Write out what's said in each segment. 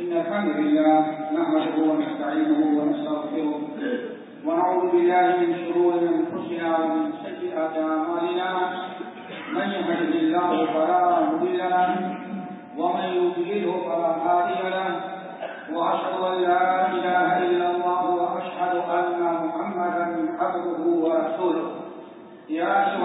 إن الحمد لله نحمده ونستعينه ونستغفره ونعوذ بالله من شرور أنفسنا ومن سيئات أعمالنا من يهده الله فلا مضل له ومن يضلله فلا هادي له وأشهد أن لا إله إلا الله وأشهد أن محمدا عبده ورسوله يا أيها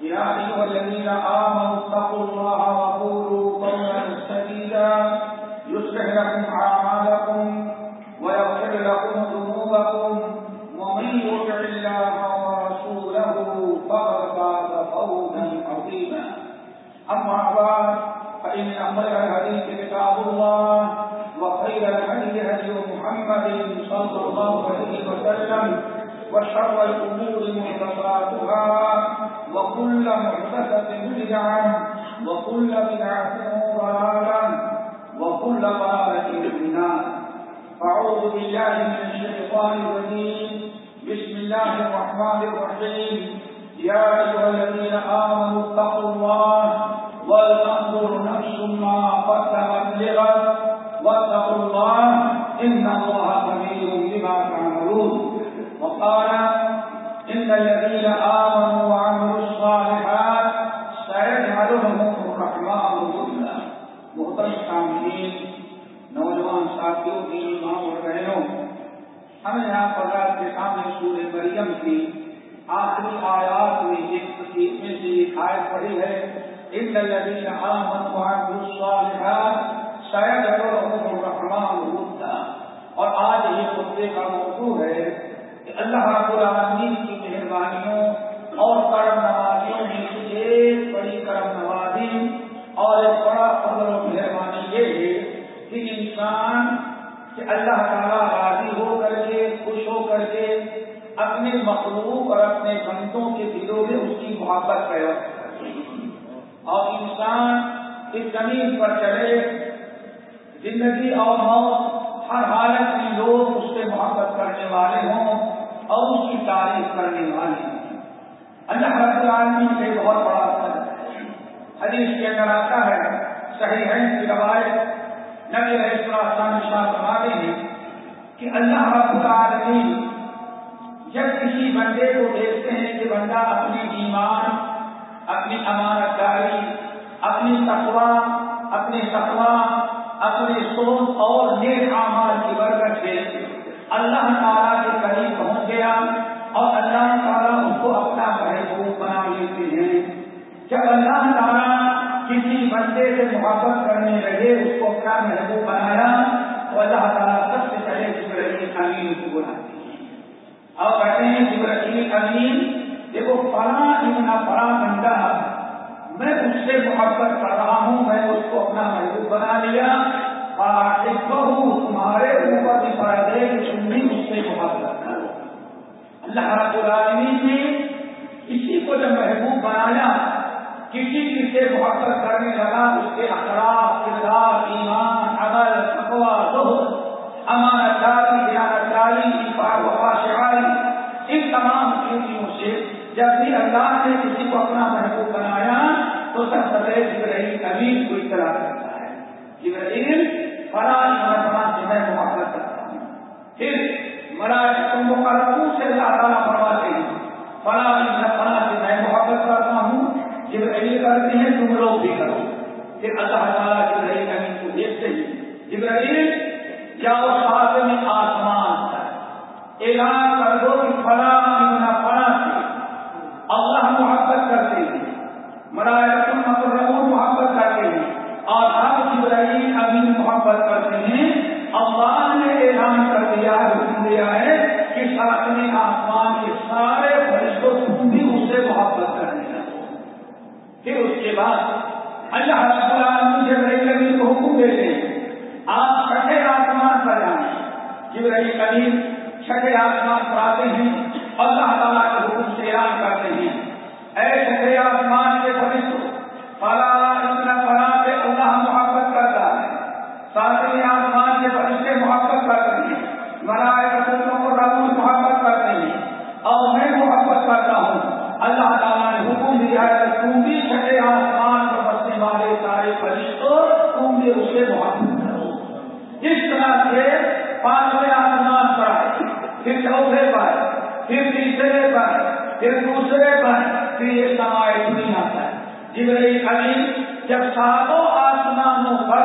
يا أيها الذين آمنوا اتقوا الله وقولوا قولا سديدا يصلح لكم أعمالكم ويغفر لكم ذنوبكم ومن يطع الله ورسوله فقد فاز فوزا عظيما. أما بعد، فإن خير الحديث كتاب الله وخير الهدي هدي محمد صلى الله عليه وسلم وشر الأمور محدثاتها وكل محدثة بدعة، وكل بدعة ضلالة، وكل ضلالة في النار. أعوذ بالله من الشيطان الرجيم. بسم الله الرحمن الرحيم. يا أيها الذين آمنوا اتقوا الله ولتنظر نفس ما قدمت لغد واتقوا الله إن الله خبير بما تعملون وقال إن الذين آمنوا وعملوا الصالحات سيجعل لهم الرحمن ودا محترم سامعین نوجوان ساتھیوں کی ماں اور بہنوں ہم یہاں پر کے سامنے سورہ مریم کی آخری آیات میں ایک میں سے ایک آیت پڑھی ہے، ان الذين آمنوا وعملوا الصالحات سيجعل الرحمن ودا اور آج یہ خطبے کا موضوع ہے کہ اللہ رب العالمین کی مہربانیوں اور کرم نوازیوں میں سے ایک بڑی کرم نوازی اور ایک بڑا فضل و مہربانی یہ ہے کہ انسان کہ اللہ تعالیٰ راضی ہو کر کے، خوش ہو کر کے اپنے مخلوق اور اپنے بندوں کے دلوں میں اس کی محبت پیدا اور انسان اس زمین پر چلے، زندگی اور موت، ہر حالت میں لوگ اس سے محبت کرنے والے ہوں اور اس کی تعریف کرنے والے ہوں۔ اللہ رب العالمین سے بہت بڑا فضل ہے۔ حدیث کے اندر آتا ہے، صحیح ہے کی روایت نبی رہے شاہ فرماتے ہیں کہ اللہ رب العالمین جب کسی بندے کو دیکھتے ہیں کہ بندہ اپنی ایمان، اپنی امانت داری اپنی تقوا اپنے تقوا اپنے سوچ اور نیک اعمال کی برکت سے اللہ تعالیٰ کے قریب پہنچ گیا اور اللہ تعالیٰ اس کو اپنا محبوب بنا لیتے ہیں۔ جب اللہ تعالیٰ کسی بندے سے محبت کرنے لگے، اس کو اپنا محبوب بنایا؟ تو اللہ تعالیٰ سب سے پہلے جبرائیل امین کو بلاتے ہیں اور کہتے ہیں جبرائیل امین، دیکھو، فلاں اتنا بڑا بندہ میں اس سے محبت کر رہا ہوں، میں اس کو اپنا محبوب بنا لیا۔ بہو تمہارے اوپر بھی پڑا کہ تم بھی اس سے محبت کرو۔ اللہ رب العالمین نے کسی کو جب محبوب بنایا کسی کی سے محبت کرنے لگا، اس کے اخلاق کردار ایمان، عمل تقوا زہد امانت داری دیانت داری وفا شعاری ان تمام چیزوں سے جب بھی اللہ نے کسی کو اپنا محبوب بنایا، تو سب سے جبرائیل امین کو اطلاع کرتا ہے۔ جبرائیل فلاں مرتبہ سے میں محبت کرتا ہوں۔ پھر ملائکہ مقربوں سے اللہ تعالیٰ فرماتے ہیں فلاں فلاں سے میں محبت کرتا ہوں۔ جبرائیل کرتے ہیں، تم لوگ بھی کرو۔ پھر اللہ تعالیٰ جبرائیل امین کو دیکھتے ہیں۔ جبرائیل جاؤ ساتھ میں آسمان اعلان کر دو کہ فلاں فلاں سے اللہ ہوتا ہے پھر یہ سمائے دنیا آتا ہے جبرائیل علیم جب ساتوں آسمانوں پر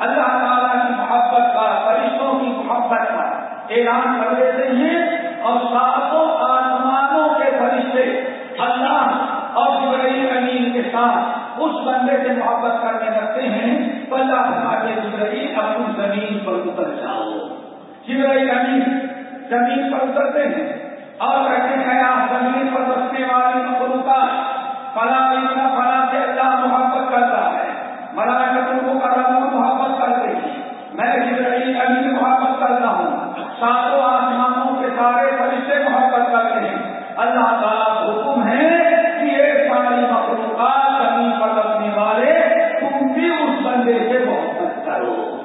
اللہ تعالیٰ کی محبت کا فرشتوں کی محبت کا اعلان کر دیتے ہیں اور ساتوں آسمانوں کے فرشتے اللہ اور جبرائیل علیم کے ساتھ اس بندے سے محبت کرنے لگتے ہیں بندہ کے جبرائیل اپنی زمین پر اتر جاؤ جبرائیل علیم زمین پر اترتے ہیں۔ اور کہتے ہیں زمین پر بسنے والی مخلوقات فلاں فلاں سے اللہ محبت کرتا ہے؟ ملائکت کو کرم محبت کرتے ہیں میں جبرائیل علی محبت کرتا ہوں۔ ساتوں آسمانوں کے سارے فرشتے محبت کرتے ہیں۔ اللہ تعالیٰ حکم ہے کہ یہ ساری مخلوقات زمین پر بسنے والے تم بھی اس بندے سے محبت کرو۔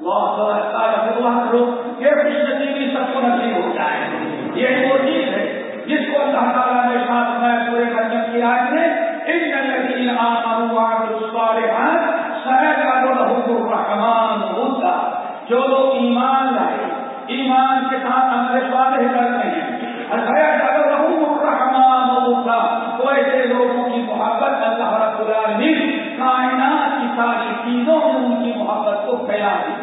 محبت کرو یہ خوش نصیبی سب کو نصیب ہو جائے۔ گی یہ وہ چیز ہے جس کو اللہ تعالیٰ نے ساتھ میں پورے مطلب کی آج میں ان نبی الرحمان ہوتا جو لوگ ایمان لائے، ایمان کے ساتھ ہمارے صالح کرتے ہیں الرحمان ایسے لوگوں کی محبت اللہ رب العالمین کائنات کی ساری چیزوں میں ان کی محبت کو پھیلا دی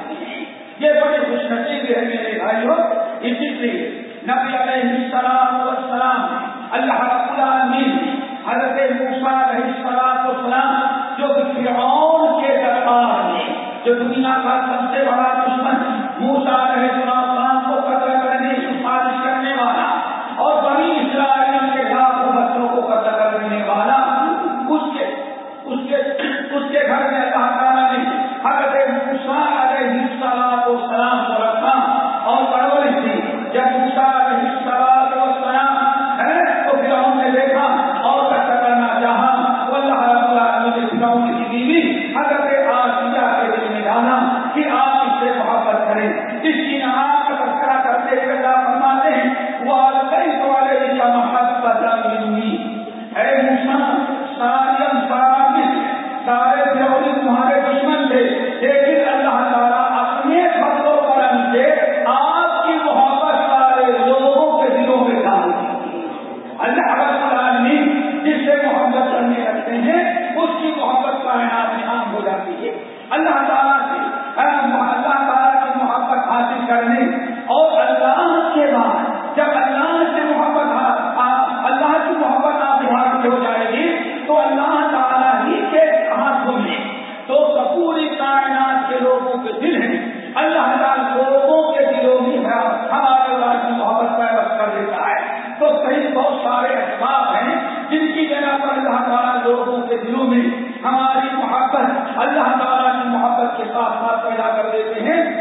بہت سارے اخبار ہیں جن کی جگہ پر اللہ تعالیٰ لوگوں کے دلوں میں ہماری محبت، اللہ تعالیٰ کی محبت کے ساتھ ساتھ پیدا کر دیتے ہیں۔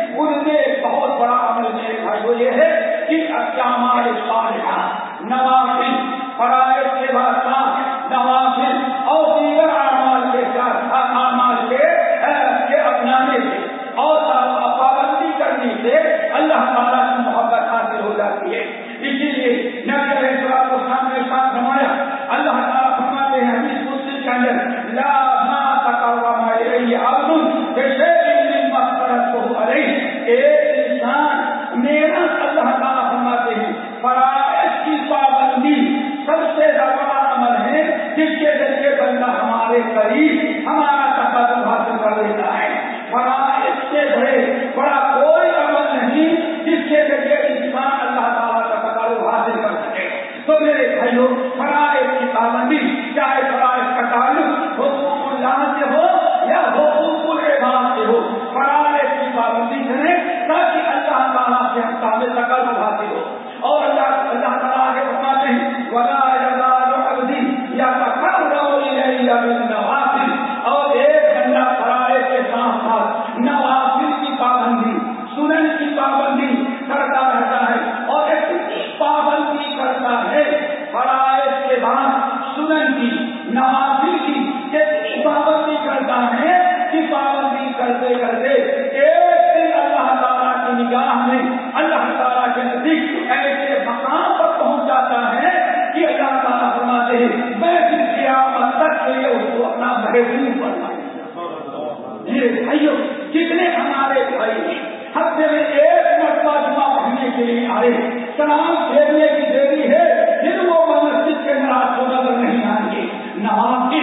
کے لیے آئے سلام پھیرنے کی دیری ہے، پھر وہ مسجد کے ناراض کو نظر نہیں آئیں گے۔ نماز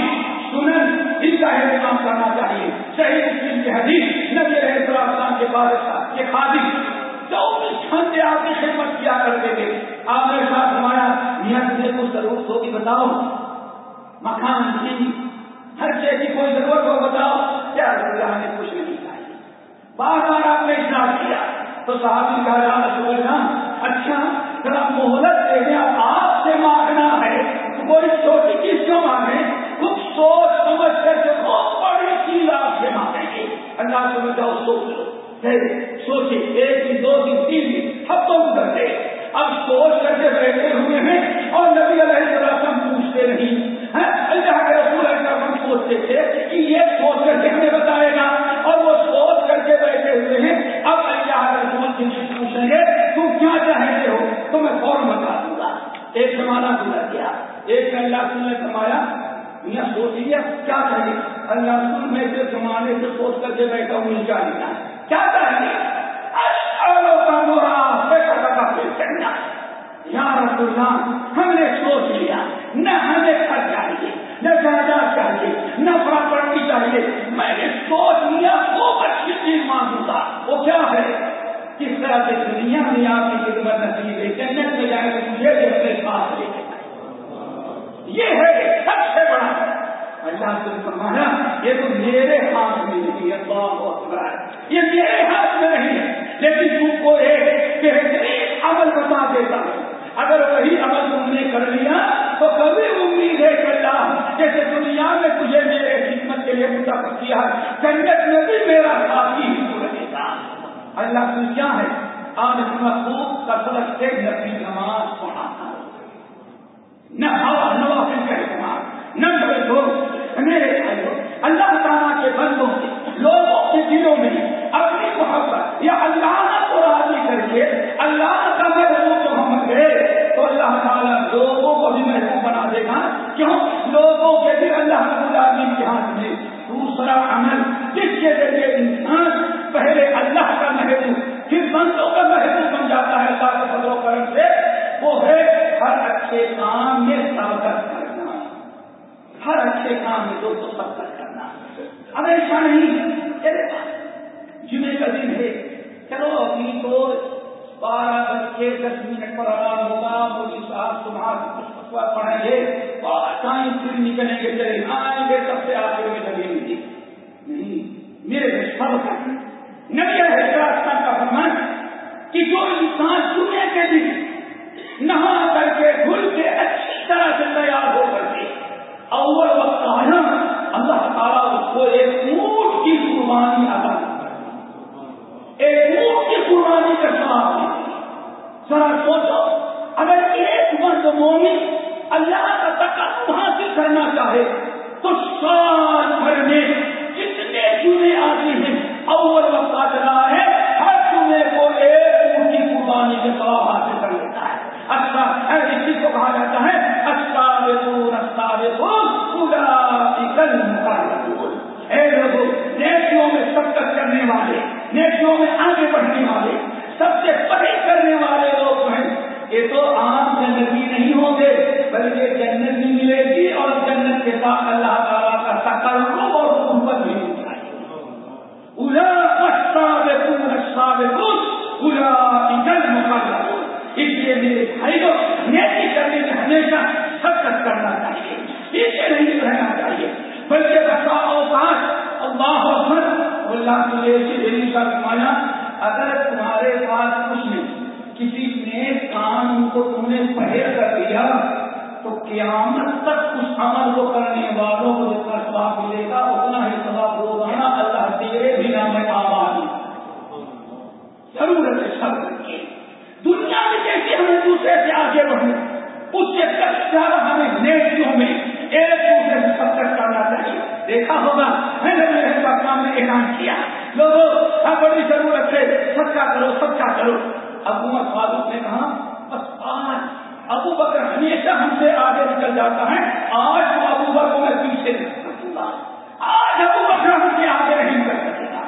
سنن ان کا اہتمام کرنا چاہیے۔ صحیح مسلم کی حدیث نبی علیہ السلام کے بعد یہ خادم چوبیس گھنٹے آپ کی خدمت کیا کرتے تھے۔ آپ نے ساتھ ہمارا میاں تجھے کچھ ضرورت ہوگی، بتاؤ۔ مکان کی ہر چیز کی کوئی ضرورت ہو، بتاؤ۔ کیا ضرورت ہمیں کچھ نہیں چاہیے بار بار آپ نے اشار کیا۔ تو صحابی کا جانا سمجھ رہا اچھا ذرا مہلت دے دیں آپ سے مانگنا ہے، کوئی چھوٹی چیز کیوں مانگے، کچھ سوچ سمجھ کر کے بہت بڑی چیز آپ سے مانگیں گے اللہ سمجھ جاؤ سوچ لو سوچے، ایک دن، دو دن، تین دن، ہفتوں کرتے اب سوچ کر کے بیٹھے ہوئے ہیں اور نبی علیہ السلام پوچھتے نہیں اللہ کے رسول علیہ ہم سوچتے تھے کہ یہ سوچ کر کے ہمیں بتائے گا اور وہ سوچ کر کے بیٹھے ہوئے ہیں۔ اب ایک زمانہ گزر گیا، ایک اللہ نے فرمایا میں سوچ لیا کیا چاہیے اللہ رسول میں سے زمانے سے سوچ کر کے بیٹھا ہوں مل کیا لینا کیا چاہیے یا رسول اللہ ہم نے سوچ لیا، نہ ہمیں گھر چاہیے، نہ جائیداد چاہیے، نہ پراپرٹی چاہیے۔ میں نے سوچ لیا، وہ اچھی چیز مانگوں گا وہ کیا ہے؟ کس طرح سے دنیا میں آپ کی خدمت نصیب ہے؟ جنت میں جائے تو مجھے بھی اپنے ساتھ لے کے یہ ہے سب سے بڑا۔ اللہ سے فرمایا، یہ تو میرے ہاتھ میں نہیں ہے بہت بڑا یہ میرے ہاتھ میں نہیں ہے، لیکن تم کو ایک بہترین عمل بتا دیتا ہوں۔ اگر وہی عمل تم نے کر لیا، تو کبھی امید ہے کہ اللہ، جیسے دنیا میں تجھے میرے خدمت کے لیے منتخب کیا جنت میں بھی میرا ساتھی ہی رہے گا اللہ تو کیا ہے آج محبوب کثرت سے نبی نماز پڑھانا نہ ہوا نوافل کا استعمال نہ میرے دوست، میرے بھائیوں اللہ تعالیٰ کے بندوں، لوگوں کے دلوں میں اپنی محبت یا اللہ کو راضی کر کے اللہ کا محبوب جو ہم گئے تو اللہ تعالیٰ لوگوں کو بھی محبوب بنا دے گا۔ کیوں؟ لوگوں کے دل اللہ العالمین کے ہاتھ میں۔ دوسرا عمل جس کے ذریعے انسان پہلے اللہ کا محبوب پھر بندوں کا محبوب بن جاتا ہے اللہ کے فضل و کرم سے وہ ہے ہر اچھے کام میں سبقت کرنا ہر اچھے کام میں دوستوں سبقت کرنا اب ایسا نہیں چلے۔ جمعے کا دن ہے۔ چلو ابھی تو بارہ بج کے دس منٹ پر آرام ہوگا۔ مودی صاحب تمہارا پڑھیں گے اور ٹائم پھر نکلیں گے۔ چلے۔ آئیں گے سب سے آگے میں لگیں گے نہیں، میرے سب کا نبی حیدرآباد کا فرمان کہ جو انسان جمعے کے دن نہا کر کے دھل کے اچھی طرح سے تیار ہو کر کے اول وقت آنا اللہ تعالیٰ اس کو ایک اونٹ کی قربانی ادا ایک اونٹ کی قربانی کا سواب ذرا سوچو، اگر ایک مرد مومن اللہ کا تقاض حاصل کرنا چاہے، تو سال بھر میں جتنے جمعے آتے ہیں، اول وقت آ رہا ہے، ہر جمعے کو ایک اونٹ کی قربانی کے سواب حاصل کر لیتا ہے۔ اچھا اسی کو کہا جاتا ہے اچھا اے لوگوں نیکیوں میں سبقت کرنے والے، نیکیوں میں آگے بڑھنے والے، سب سے پڑھے کرنے والے لوگ ہیں۔ یہ تو عام جنت نہیں ہوں گے، بلکہ جنت بھی ملے گی اور جنت کے ساتھ اللہ تعالیٰ کا تقرب اور قربت بھی مل جائے گی اس لیے میرے بھائی کو نیکی کرنے میں ہمیشہ سبقت کرنا چاہیے پیچھے نہیں رہنا چاہیے بلکہ بسا اوقات اللہ اکبر اللہ تجھے دلی کا فرمایا اگر تمہارے پاس کچھ نہیں، کسی نیک کام کو تم نے پہل کر دیا، تو قیامت تک اس عمل کو کرنے والوں کو جتنا سواب ملے گا، اتنا ہی سواب روزانہ اللہ تیرے بھی نام آباد ضرورت ہے سب دنیا میں جیسے ہمیں دوسرے سے آگے بڑھیں اس سے کچھ زیادہ ہمیں نیکیوں میں، ایک دوسرے سے سبقت کرنا چاہیے۔ دیکھا ہوگا۔ میں نے میرے کام نے اعلان کیا۔ لوگوں اب بڑی ضرورت ہے سب کا کرو، سب کا کرو۔ ابو فاروق نے کہا، بس آج ابو بکر ہمیشہ ہم سے آگے نکل جاتا ہے۔ آج تو ابو بکر میں پیچھے نہیں سکوں گا آج ابو بکر ہم کے آگے نہیں کر سکے گا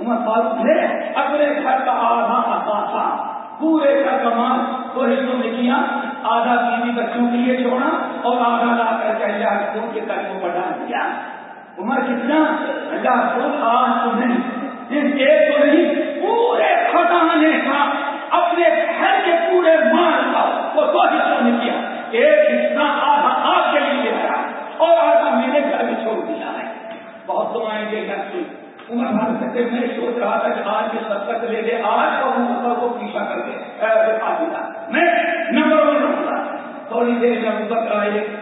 عمر فاروق نے اپنے گھر کا آدھا اثاثہ پورے کا کمال دو حصوں میں کیا۔ آدھا بیوی بچوں کے لیے چھوڑا اور آدھا لا کر کے اللہ رسول کے قدموں پر ڈال دیا۔ عمر کتنا اللہ رسول آج تو نہیں ایک تو نہیں، پورے خزانے کا، اپنے گھر کے پورے مال کا وہ دو حصوں میں کیا۔ ایک حصہ آدھا آپ کے لیے آیا اور آدھا میرے گھر میں چھوڑ دیا ہے۔ بہت دعائیں دے گھر سے۔ عمر بھر سکتے میں سوچ رہا تھا کہ آج کے سبق لے لے، آج اور عمر کو پیچھا کر کے میں نمبر ون رہوں گا۔ تھوڑی دیر میں ابو بکر آئے۔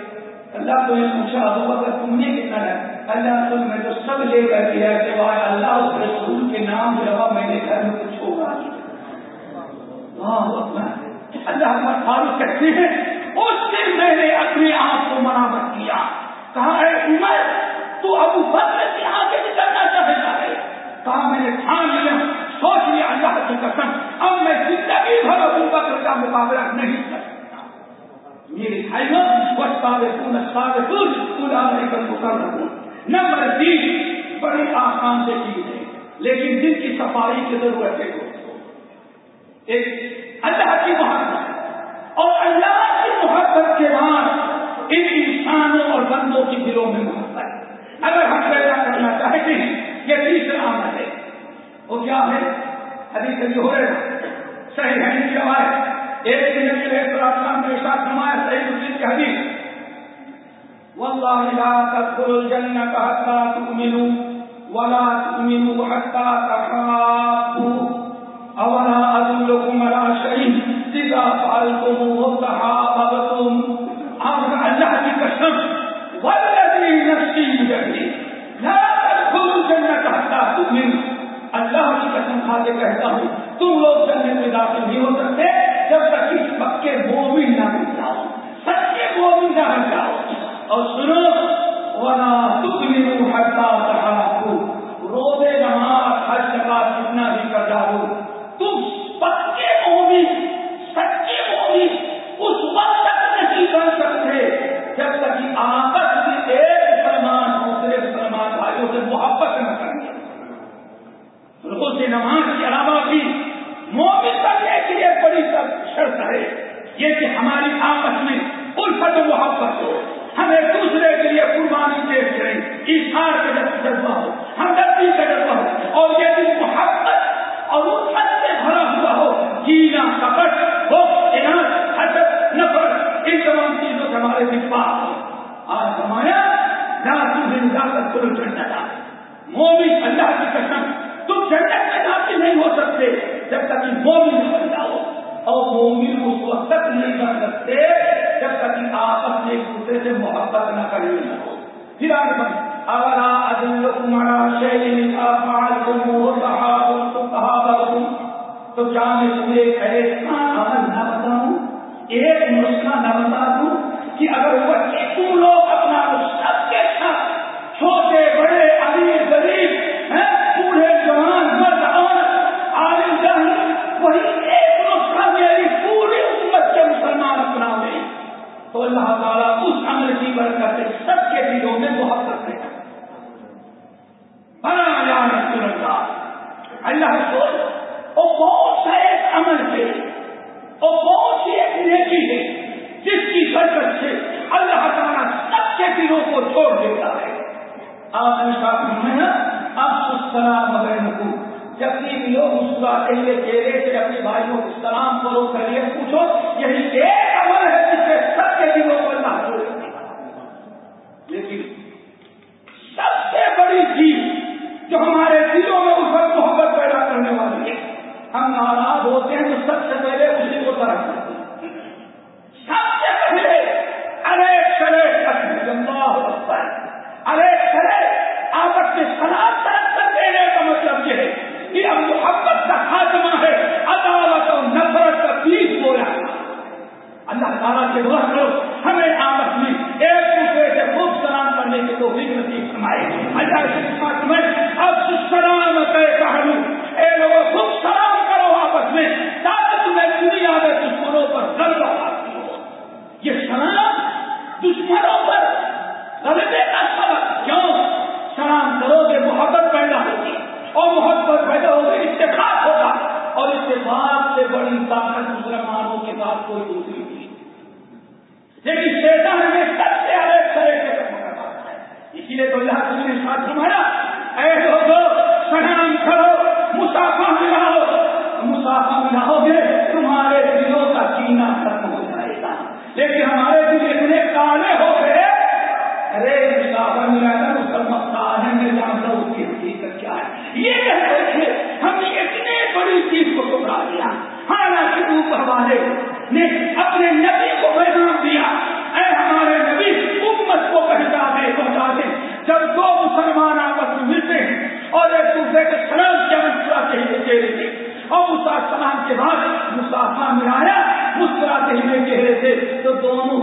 اللہ کو یہ پوچھا، ابو بکر، تم نے کتنا ہے؟ اللہ تو میں تو سب لے کر دیا کہ بھائی اللہ اس رسول کے نام جواب میں نے گھر میں کچھ ہوگا اللہ فاروق کہتے ہیں، اس دن میں نے اپنے آپ کو مرامت کیا۔ کہا ہے عمر، تو ابو بکر کے آگے نکلنا چاہتا ہے کہا، میں نے ٹھان لیا، سوچ لیا، اللہ کی قسم، اب میں زندگی بھر ابو بکر کا مقابلہ نہیں میری بھائیوں وسطے سارے پورا نمبر تین بڑی آسان سے چیز ہے لیکن جن کی صفائی کی ضرورت ہے۔ ایک، اللہ کی محبت۔ اور اللہ کی محبت کے بعد ان انسانوں اور بندوں کی دلوں میں محبت۔ اگر ہم پیدا کرنا چاہتے ہیں، یہ تیسرا عمل ہے۔ وہ کیا ہے؟ ابھی کبھی ہو رہے صحیح ہے روایت ایک دن کے صحیح مسلم کی حدیث۔ والله لا تدخلوا الجنة حتى تؤمنوا ولا تؤمنوا حتى تحابوا أولا أدلكم على شيء؟ إذا فعلتموه تحاببتم أمر الله والذي نفسي بيده، لا الجنة حتى تؤمنوا۔ اللہ کی قسم کھا کے کہتا ہوں، تم لوگ جنت میں داخل نہیں ہو سکتے۔ جب تک اس پکے مومن نہ بن جاؤ، سچے مومن نہ بن جاؤ۔ اور سنو ونا تکمنو حتا تحاکو روزے، نماز ہر جگہ جتنا بھی کر جاؤ۔ تم اشار کا جذبہ ہو، ہمدردی کا جذبہ ہو، اور یہ بھی محبت اور الفت سے بھرا ہوا ہو جینا کپٹ ہو اناج، حسد، نفرت، ان تمام چیزوں سے ہمارے وشواس ہو۔ آج ہمارا نہ تمہیں نظام کو چڑھنا تھا۔ مومن اللہ کی قسم، تم جنت میں داخل نہیں ہو سکتے جب تک کہ مومن نہ بن جاؤ۔ اور مومن اس وقت تک نہیں بن سکتے جب تک کہ آپس میں ایک دوسرے سے محبت نہ کریں نہ ہو۔ پھر آگے بڑھ اولا ادل کمارا شیلی تو کیا میں تمہیں ایک ایسا عمل نہ بتاؤں؟ ایک نسخہ نہ بتا دوں کہ اگر بچے تم لوگ اپنا سب کے ساتھ چھوٹے بڑے امیر اللہ رسول، وہ بہت سا ایک عمل ہے اور بہت سی ایک نیکی ہے، جس کی برکت سے اللہ تعالیٰ سب کے دلوں کو چھوڑ دیتا ہے۔ آپ نے ساتھ میں اب سلام بہن جب بھی لوگ مسکراتے ہوئے چہرے سے اپنے بھائیوں کو سلام کرو کریے پوچھو، یہی ایک عمل ہے جس سے سب کے دلوں کو اللہ چھوڑ لیکن سب سے بڑی چیز جو ہمارے دلوں میں اس وقت محبت پیدا کرنے والی ہے ہم ناراض ہوتے ہیں تو سب سے پہلے اسی کو طرف کرتے ہیں۔ سب سے پہلے ارے چلے ارے چلے آپس میں سلام طرف کر دینے کا مطلب یہ ہے کہ اب محبت کا خاتمہ ہے عدالت اور نفرت کا بیج بولا اللہ تعالیٰ سے دعا کرو، ہمیں آپس میں ایک دوسرے سے خوب سلام کرنے کی تو فکر نصیب فرمائے۔ اللہ کے ساتھ میں اب سلام دشمنوں پر غلبے کا سبق کیوں سلام کرو گے، محبت پیدا ہوگی اور محبت پیدا ہوگی گئی افتخار ہوگا اور اس کے بعد سے بڑی طاقت مسلمانوں کے پاس کوئی دوسری نہیں۔ لیکن شیطان ہمیں سب سے الگ طرح سے ہے اسی لیے تو اللہ نے ساتھ سمجھا اے لوگوں سلام کرو، مسافہ ملاؤ مسافہ ملاؤ گے، تمہارے دلوں کا جینا لیکن ہمارے دل اتنے کالے ہو گئے۔ ارے مسلمان کالے میں جانتا اس کی حقیقت کیا ہے۔ یہ کہتے تھے، ہم نے اتنے بڑی چیز کو سکھا دیا حالانکہ نے اپنے نبی کو پیغام دیا اے ہمارے نبی، امت کو پہنچا دے پہنچا دے۔ جب دو مسلمان آپس میں ملتے ہیں اور ایک دوسرے کے سرل چمکا چاہیے اور مسافر کے بعد مسافر ملایا مسکراتے ہی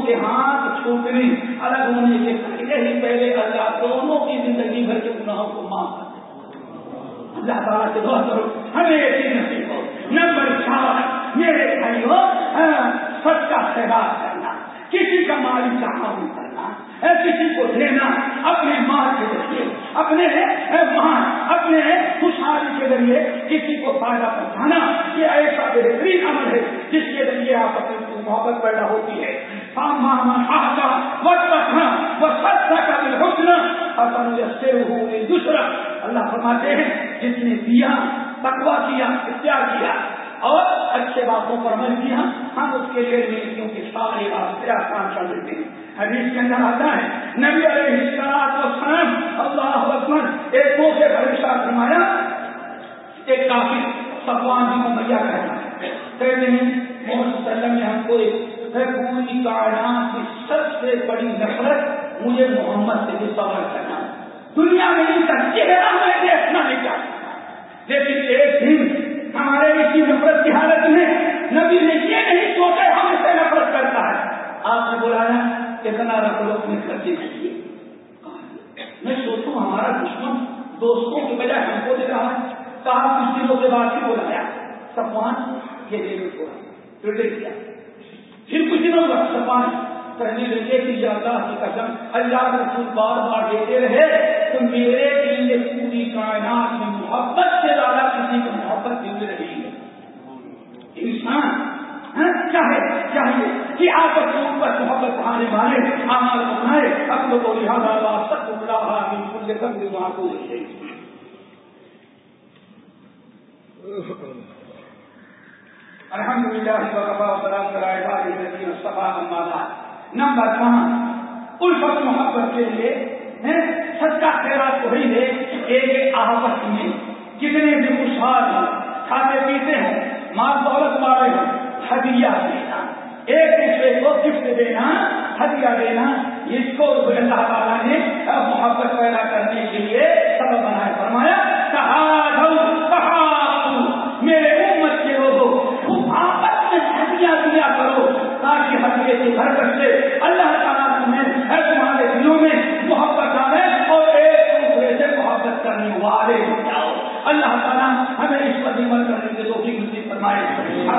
کے ہاتھ چھوٹنے، الگ ہونے کے پہلے ہی پہلے اللہ دونوں کی زندگی بھر کے گناہوں کو معاف کر اللہ تعالیٰ سے دعا کرو، ہمیں یہ چیز نصیب ہو۔ نمبر چار، میرے بھائیو سچ کا سیباب کرنا۔ کسی کا مال تعاون کرنا کسی کو دینا، اپنے مال کے ذریعے، اپنے مال، اپنے خوشحالی کے ذریعے کسی کو فائدہ پہنچانا۔ یہ ایسا بہترین عمل ہے جس کے ذریعے آپ اپنی محبت پیدا ہوتی ہے۔ وہ سچ کا حسن اپن دوسرا اللہ فرماتے ہیں، جس نے دیا تقوا کیا، اختیار کیا، اور اچھے باتوں پر عمل کیا، ہم اس کے لیے نیتوں کے سارے راستے آسان کر دیتے ہیں۔ حدیث کے اندر آتا ہے، نبی علیہ السلام و سلام اللہ اکبر ایک دو سے ہمیشہ فرمایا، ایک کافی سفوان جی کو میا کہنا کہتے ہیں محمد وسلم نے ہم کو ایک ہے پوری کائنات کی سب سے بڑی نفرت مجھے محمد سے بھی سفر کرنا۔ دنیا میں ان کا چہرہ میں دیکھنا نہیں چاہتا۔ لیکن ایک دن ہمارے اسی نفرت کی حالت میں نبی نے یہ نہیں سوچا ہم سے نفرت کرتا ہے۔ آپ نے بولایا کتنا رکھ لو اپنے خرچے چاہیے میں سوچوں ہمارا دشمن دوستوں کے بجائے ہم کو دے رہا ہے۔ کہا کچھ دنوں کے بعد ہی بولایا سپوان یہ لے لو کیا پھر کچھ دنوں کا سپان کہنے لگے کہ اللہ کی قسم اللہ رسول بار بار دیتے رہے تو میرے لیے پوری کائنات میں محبت سے زیادہ کسی کو محبت مل رہی ہے۔ انسان ہاں، چاہے، چاہیے کہ آپ اپنے اوپر محبت پڑھانے والے آمار بنائے اپنے کو لہٰذا سب کو بلا بالکل کم وہاں کو الحمد للہ نمبر پانچ، الفت محبت کے لیے سچ کا خیرات وہی ہے ایک آپس میں کتنے بھی خوشحال ہیں کھاتے پیتے ہیں مال دولت والے ہیں ہدیہ دینا۔ ایک دوسرے کو گفٹ دینا، ہدیہ دینا۔ اس کو اللہ تعالیٰ نے محبت پیدا کرنے کے لیے سب بنایا۔ فرمایا کہا تاکہ کی برکت سے اللہ تعالیٰ تمہیں تمہارے دلوں میں محبت آئے اور ایک دوسرے سے محبت کرنے والے ہو۔ جاؤ اللہ تعالیٰ ہمیں اس پر عمل کرنے کے دو کی مجھے فرمائے ہدیہ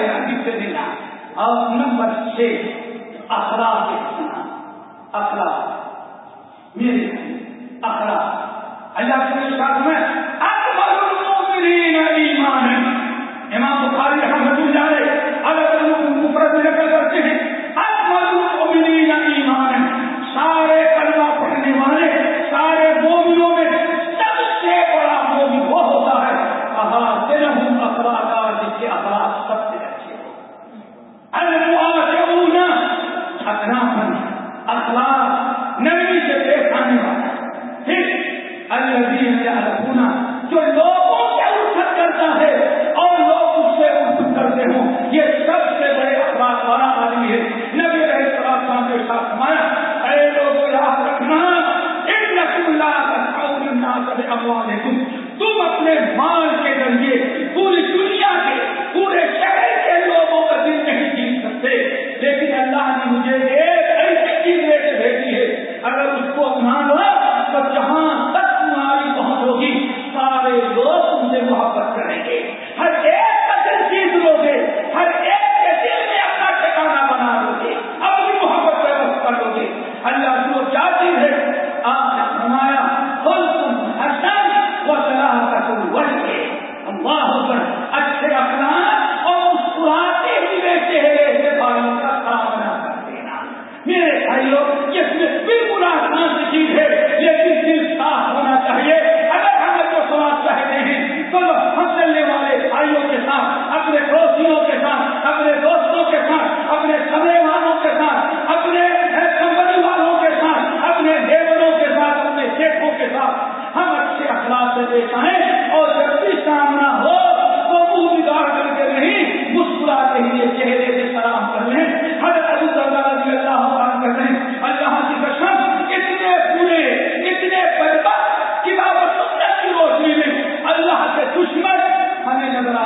دینا گفٹ دینا اور نمبر چھ، اخلاق۔ دیکھنا اخلاق۔ میرے اخلاق۔ اللہ کے ساتھ کے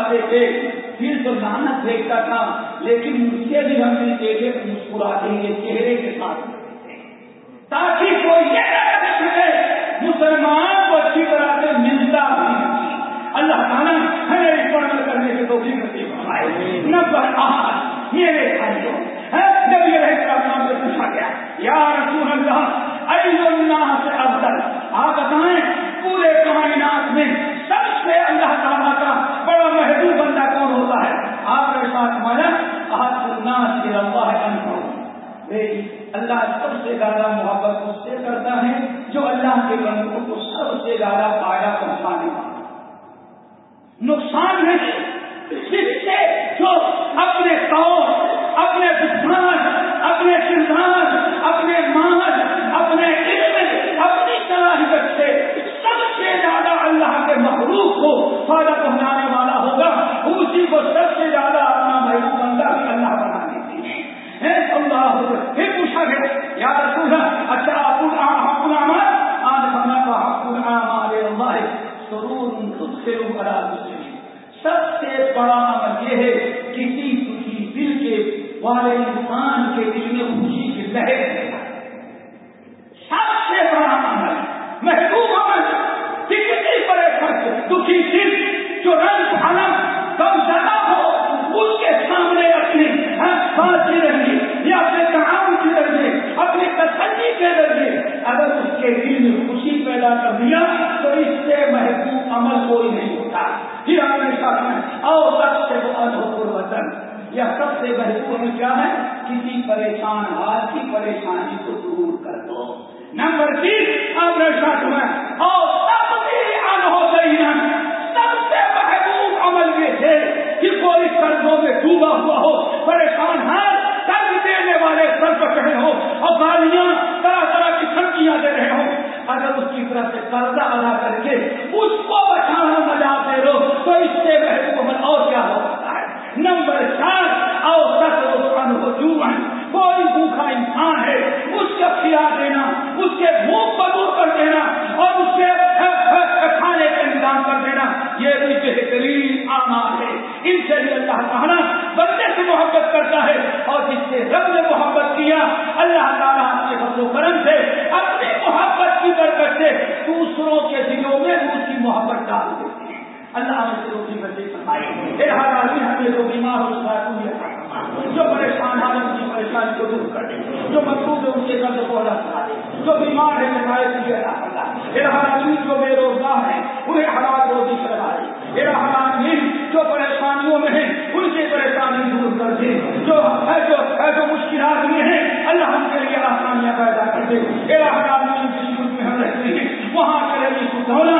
مسکراتے تھے پھر تو نانا دیکھتا تھا لیکن مجھے بھی ہم نے دیکھے مسکرا دیں گے چہرے کے ساتھ تاکہ کوئی یہ نہ کر سکے مسلمان کو اچھی طرح سے ملتا بھی اللہ تعالیٰ ہمیں اس پر عمل کرنے کے دو نصیب نمبر آٹھ میرے بھائیوں جب یہ رہے نام سے پوچھا گیا یا رسول اللہ اللہ سے افضل۔ آپ بتائیں پورے کائنات میں سب سے اللہ تعالیٰ کا بڑا محبوب بندہ کون ہوتا ہے آپ کے الناس کے اللہ انفر اللہ سب سے زیادہ محبت اس سے کرتا ہے، جو اللہ کے بندوں کو سب سے زیادہ فائدہ پہنچانے والا نقصان نہیں جس سے؟ جو اپنے طور اپنے وجدان اپنے کردار اپنے مان اپنے علم، اپنی صلاحیت سے سب سے زیادہ اللہ کے محروف کو فائدہ پہنچانے والا ہوگا، اسی کو سب سے زیادہ بندہ بھی اللہ بنا دیتی ہے اللہ پھر پوچھا گیا یا رسول اچھا آپ حق العمل آج ہمیں تو حق العمل اللہ سرور خود سے بڑا سب سے بڑا عمل یہ ہے کسی کسی دل کے والے انسان کے دل میں خوشی کی لہر سب سے بڑا عمل محبوب عمل کہ کسی پریشان دکھی دل جو رنگ حلم کم زیادہ ہو اس کے سامنے اپنی بات کی رہی یا اپنے کام کی رہی اپنی تسلی کے ذریعے اگر اس کے دل میں خوشی پیدا کر دیا تو اس سے محبوب عمل کوئی نہیں ہوتا پھر آپ نے کہا اور سب سے ادھر وطن یا سب سے محبوب عمل کیا ہے کسی پریشان حال کی پریشانی کو دور کر دو نمبر تین آپ نے ساتھ میں اور سب بھی ان ہو گئی سب سے محبوب عمل یہ ہے کہ کوئی قرضوں میں ڈوبا ہوا ہو پریشان ہے قرض دینے والے سر پر چڑھے ہو اور گالیاں طرح طرح کی دھمکیاں دے رہے ہوں اگر اس کی طرف سے قرضہ ادا کر کے اس کو بچانا مزہ دے دو تو اس سے محبوب عمل اور کیا ہو سکتا ہے نمبر چار اور سب کوئی بھوکا انسان ہے اس کا کھلا دینا اس کے بھوک کو دور کر دینا اور اس کے کھانے کا انتظام کر دینا یہ بھی بہترین آماد ہے ان سے بھی اللہ تعالیٰ بندے سے محبت کرتا ہے اور جس سے رب نے محبت کیا اللہ تعالیٰ اپنے فضل و کرم سے اپنی محبت کی برکت سے دوسروں کے دلوں میں اس کی محبت ڈال دیتی ہے اللہ ہمیں سے روٹی بچے سمائے ہر آدمی ہمیں جو بیمار ہو سکتا ہے جو پریشان ہے ان کی پریشانی کو دور کر دے جو مضبوط ہے ان کے قرض کو ادا کرا دے جو بیمار ہے نمائش کی ادا کرتا ہے ہر آدمی جو بے ہے، انہیں حلال روزی کرا دے میرا حلال مل جو پریشانیوں میں ہیں، ان کی پریشانی دور کر دے۔ جو ہے جو مشکلات میں ہیں۔ اللہ ہم کے لیے آسانیاں پیدا کر دے۔ میرا حلال مل جس ملک میں ہم رہتے ہیں، وہاں کرے گی سکھونا